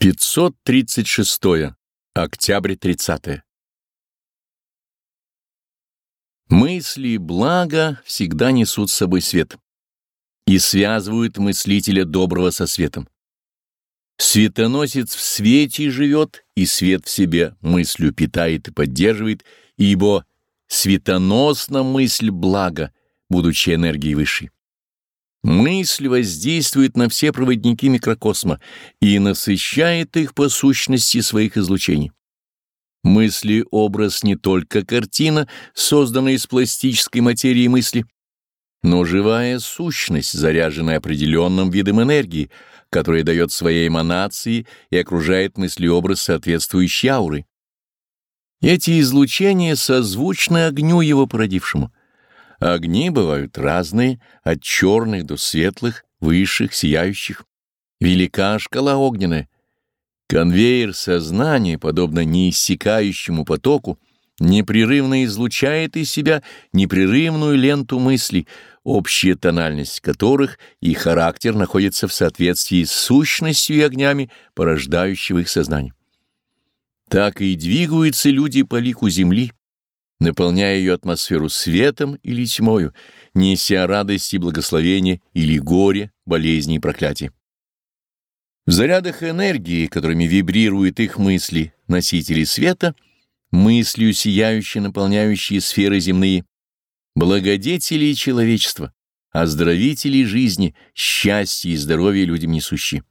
536. Октябрь 30. Мысли блага всегда несут с собой свет и связывают мыслителя доброго со светом. Светоносец в свете живет, и свет в себе мыслью питает и поддерживает, ибо светоносна мысль блага, будучи энергией высшей. Мысль воздействует на все проводники микрокосма и насыщает их по сущности своих излучений. Мысли — образ не только картина, созданная из пластической материи мысли, но живая сущность, заряженная определенным видом энергии, которая дает своей эманации и окружает мыслеобраз соответствующей ауры. Эти излучения созвучны огню его породившему — Огни бывают разные, от черных до светлых, высших, сияющих. Велика шкала огненная. Конвейер сознания, подобно неиссякающему потоку, непрерывно излучает из себя непрерывную ленту мыслей, общая тональность которых и характер находятся в соответствии с сущностью и огнями, порождающего их сознание. Так и двигаются люди по лику Земли, наполняя ее атмосферу светом или тьмою, неся радость и благословение или горе, болезни и проклятия. В зарядах энергии, которыми вибрируют их мысли, носители света, мыслью сияющие, наполняющие сферы земные, благодетели человечества, оздоровители жизни, счастья и здоровья людям несущие.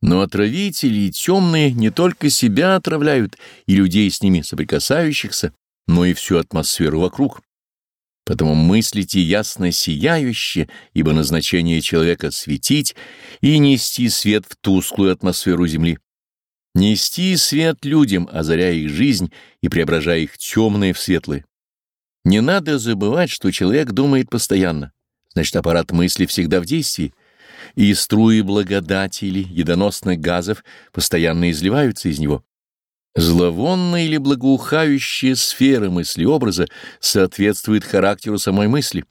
Но отравители темные не только себя отравляют и людей с ними соприкасающихся, но и всю атмосферу вокруг. Потому мыслите ясно сияюще, ибо назначение человека — светить и нести свет в тусклую атмосферу Земли. Нести свет людям, озаряя их жизнь и преображая их темные в светлые. Не надо забывать, что человек думает постоянно, значит, аппарат мысли всегда в действии, и струи благодати или едоносных газов постоянно изливаются из него. Зловонная или благоухающая сфера мысли-образа соответствует характеру самой мысли,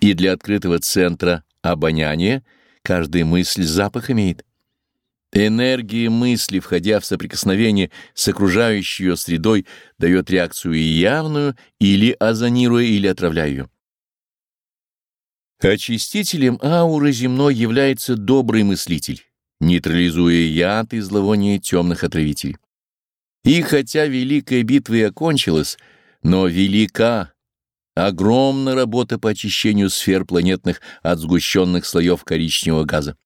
и для открытого центра обоняния каждая мысль запах имеет. Энергия мысли, входя в соприкосновение с окружающей ее средой, дает реакцию явную или озонируя, или отравляя ее. Очистителем ауры земной является добрый мыслитель, нейтрализуя яд и зловоние темных отравителей. И хотя великая битва и окончилась, но велика, огромная работа по очищению сфер планетных от сгущенных слоев коричневого газа.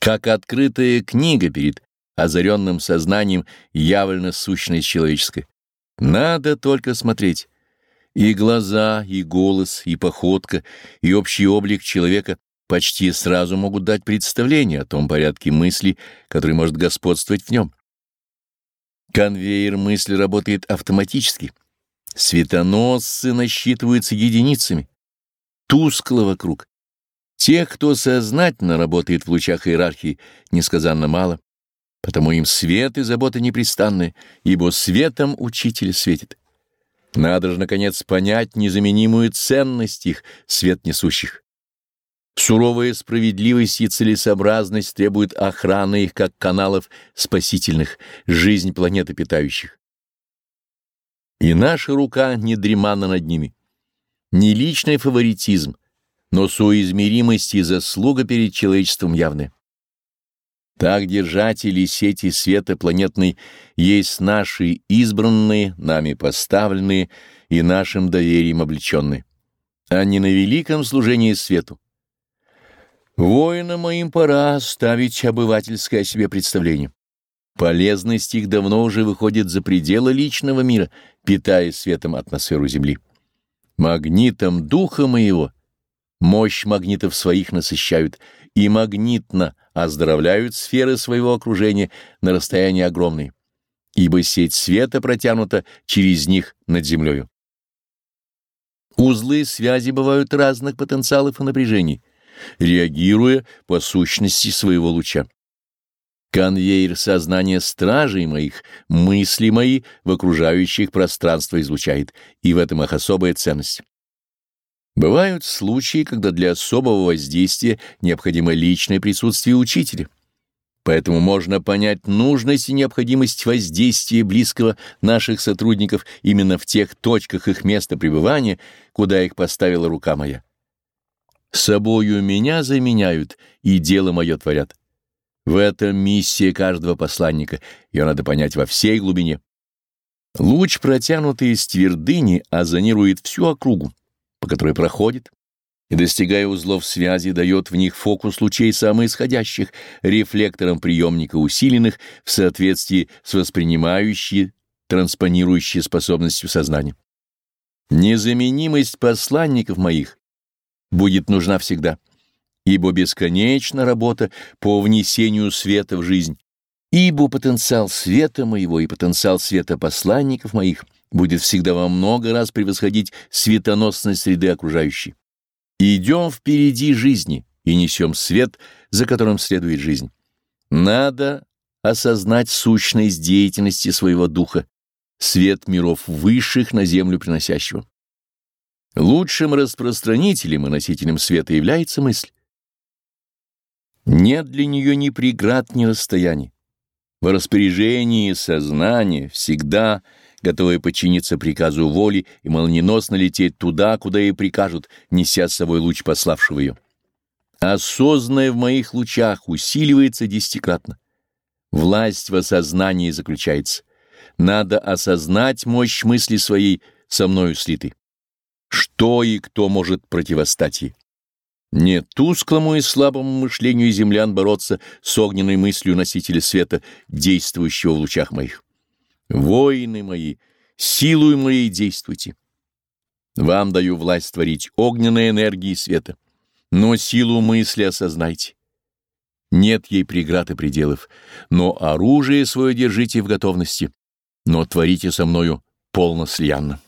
Как открытая книга перед озаренным сознанием явлена сущность человеческая. Надо только смотреть. И глаза, и голос, и походка, и общий облик человека почти сразу могут дать представление о том порядке мысли, который может господствовать в нем. Конвейер мысли работает автоматически. Светоносцы насчитываются единицами. Тускло вокруг. Тех, кто сознательно работает в лучах иерархии, несказанно мало, потому им свет и забота непрестанны, ибо светом учитель светит. Надо же, наконец, понять незаменимую ценность их, свет несущих. Суровая справедливость и целесообразность требуют охраны их как каналов спасительных, жизнь планеты питающих. И наша рука не дремана над ними. Не личный фаворитизм, но соизмеримость и заслуга перед человечеством явны. Так держатели сети света планетной есть наши избранные, нами поставленные и нашим доверием облеченные, не на великом служении свету Воинам моим пора ставить обывательское о себе представление. Полезность их давно уже выходит за пределы личного мира, питая светом атмосферу Земли. Магнитом духа моего мощь магнитов своих насыщают и магнитно оздоровляют сферы своего окружения на расстоянии огромные, ибо сеть света протянута через них над землею. Узлы связи бывают разных потенциалов и напряжений, реагируя по сущности своего луча. Конвейер сознания стражей моих, мысли мои в окружающих пространство излучает, и в этом их особая ценность. Бывают случаи, когда для особого воздействия необходимо личное присутствие учителя. Поэтому можно понять нужность и необходимость воздействия близкого наших сотрудников именно в тех точках их места пребывания, куда их поставила рука моя. Собою меня заменяют и дело мое творят. В этом миссия каждого посланника, ее надо понять во всей глубине. Луч, протянутый из твердыни, озонирует всю округу, по которой проходит, и, достигая узлов связи, дает в них фокус лучей самоисходящих, рефлектором приемника усиленных в соответствии с воспринимающей, транспонирующей способностью сознания. Незаменимость посланников моих будет нужна всегда, ибо бесконечна работа по внесению света в жизнь, ибо потенциал света моего и потенциал света посланников моих будет всегда во много раз превосходить светоносность среды окружающей. Идем впереди жизни и несем свет, за которым следует жизнь. Надо осознать сущность деятельности своего духа, свет миров высших на землю приносящего. Лучшим распространителем и носителем света является мысль. Нет для нее ни преград, ни расстояний. В распоряжении сознания всегда — готовая подчиниться приказу воли и молниеносно лететь туда, куда ей прикажут, неся с собой луч пославшего ее. Осознанное в моих лучах усиливается десятикратно. Власть в осознании заключается. Надо осознать мощь мысли своей со мною слитой. Что и кто может противостать ей? Не тусклому и слабому мышлению землян бороться с огненной мыслью носителя света, действующего в лучах моих. Воины мои, силой моей действуйте. Вам даю власть творить огненной энергии света, но силу мысли осознайте. Нет ей преград и пределов, но оружие свое держите в готовности, но творите со мною полнослянно.